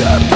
Yeah.